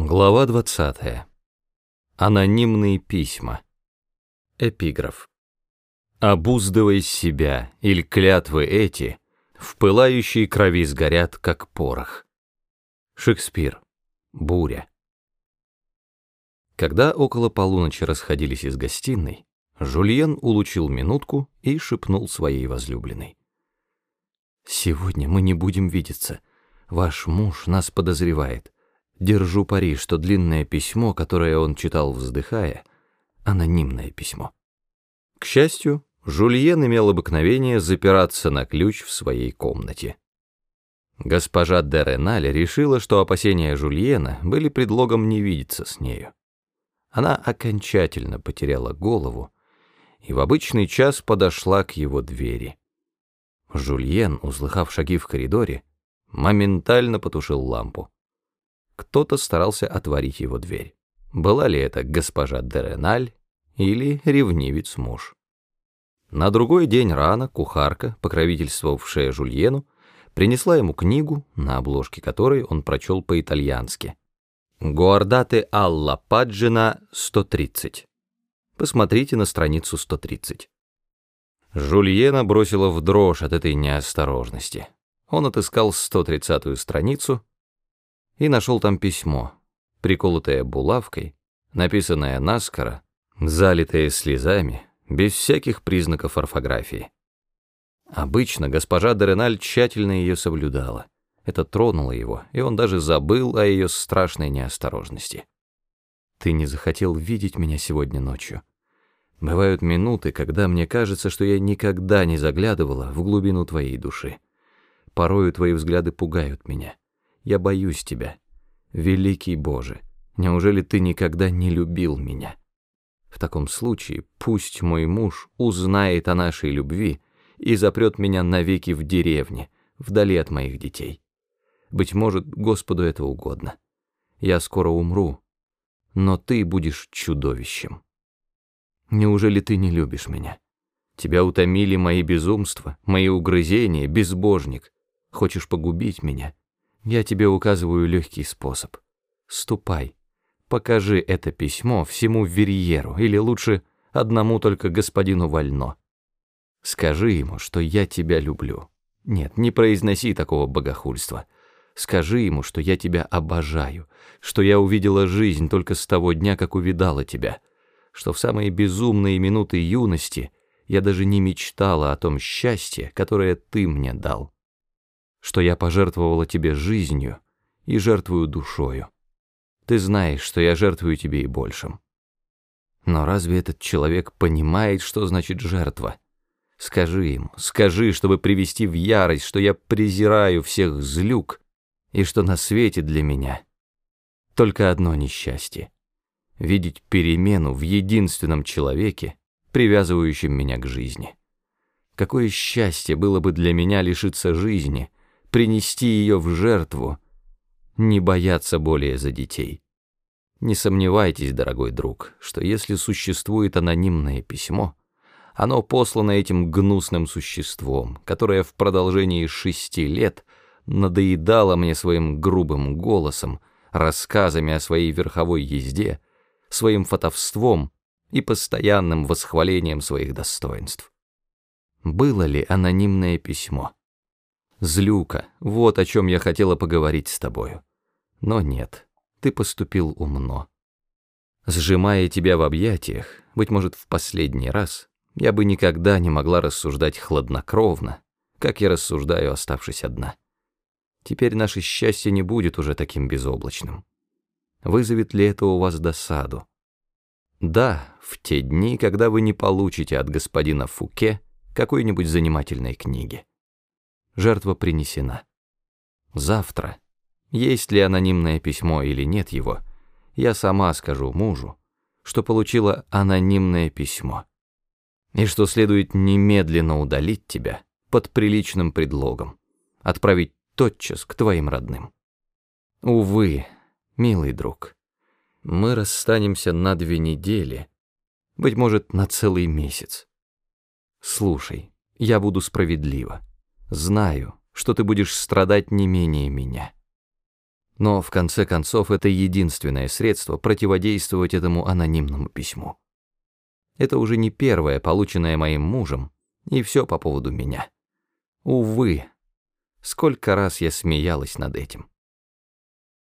Глава 20. Анонимные письма. Эпиграф. «Обуздывай себя, или клятвы эти, в пылающей крови сгорят, как порох». Шекспир. Буря. Когда около полуночи расходились из гостиной, Жульен улучил минутку и шепнул своей возлюбленной. «Сегодня мы не будем видеться. Ваш муж нас подозревает». Держу пари, что длинное письмо, которое он читал вздыхая, анонимное письмо. К счастью, Жульен имел обыкновение запираться на ключ в своей комнате. Госпожа де Реналь решила, что опасения Жульена были предлогом не видеться с нею. Она окончательно потеряла голову и в обычный час подошла к его двери. Жульен, услыхав шаги в коридоре, моментально потушил лампу. Кто-то старался отворить его дверь. Была ли это госпожа Дереналь или ревнивец муж? На другой день рано кухарка, покровительствовавшая Жульену, принесла ему книгу, на обложке которой он прочел по-итальянски. «Гуардате Алла Паджина 130». Посмотрите на страницу 130. Жульена бросила в дрожь от этой неосторожности. Он отыскал 130-ю страницу и нашел там письмо, приколотое булавкой, написанное наскоро, залитое слезами, без всяких признаков орфографии. Обычно госпожа Дереналь тщательно ее соблюдала. Это тронуло его, и он даже забыл о ее страшной неосторожности. «Ты не захотел видеть меня сегодня ночью. Бывают минуты, когда мне кажется, что я никогда не заглядывала в глубину твоей души. Порою твои взгляды пугают меня. Я боюсь тебя. Великий Боже, неужели ты никогда не любил меня? В таком случае пусть мой муж узнает о нашей любви и запрет меня навеки в деревне, вдали от моих детей. Быть может, Господу это угодно. Я скоро умру, но ты будешь чудовищем. Неужели ты не любишь меня? Тебя утомили мои безумства, мои угрызения, безбожник. Хочешь погубить меня? Я тебе указываю легкий способ. Ступай, покажи это письмо всему Верьеру, или лучше одному только господину Вально. Скажи ему, что я тебя люблю. Нет, не произноси такого богохульства. Скажи ему, что я тебя обожаю, что я увидела жизнь только с того дня, как увидала тебя, что в самые безумные минуты юности я даже не мечтала о том счастье, которое ты мне дал что я пожертвовала тебе жизнью и жертвую душою. Ты знаешь, что я жертвую тебе и большим. Но разве этот человек понимает, что значит жертва? Скажи ему, скажи, чтобы привести в ярость, что я презираю всех злюк, и что на свете для меня только одно несчастье — видеть перемену в единственном человеке, привязывающем меня к жизни. Какое счастье было бы для меня лишиться жизни — принести ее в жертву, не бояться более за детей. Не сомневайтесь, дорогой друг, что если существует анонимное письмо, оно послано этим гнусным существом, которое в продолжении шести лет надоедало мне своим грубым голосом, рассказами о своей верховой езде, своим фотовством и постоянным восхвалением своих достоинств. Было ли анонимное письмо? Злюка, вот о чем я хотела поговорить с тобою. Но нет, ты поступил умно. Сжимая тебя в объятиях, быть может, в последний раз, я бы никогда не могла рассуждать хладнокровно, как я рассуждаю, оставшись одна. Теперь наше счастье не будет уже таким безоблачным. Вызовет ли это у вас досаду? Да, в те дни, когда вы не получите от господина Фуке какой-нибудь занимательной книги жертва принесена. Завтра, есть ли анонимное письмо или нет его, я сама скажу мужу, что получила анонимное письмо, и что следует немедленно удалить тебя под приличным предлогом, отправить тотчас к твоим родным. Увы, милый друг, мы расстанемся на две недели, быть может, на целый месяц. Слушай, я буду справедлива. Знаю, что ты будешь страдать не менее меня. Но в конце концов это единственное средство противодействовать этому анонимному письму. Это уже не первое, полученное моим мужем, и все по поводу меня. Увы, сколько раз я смеялась над этим.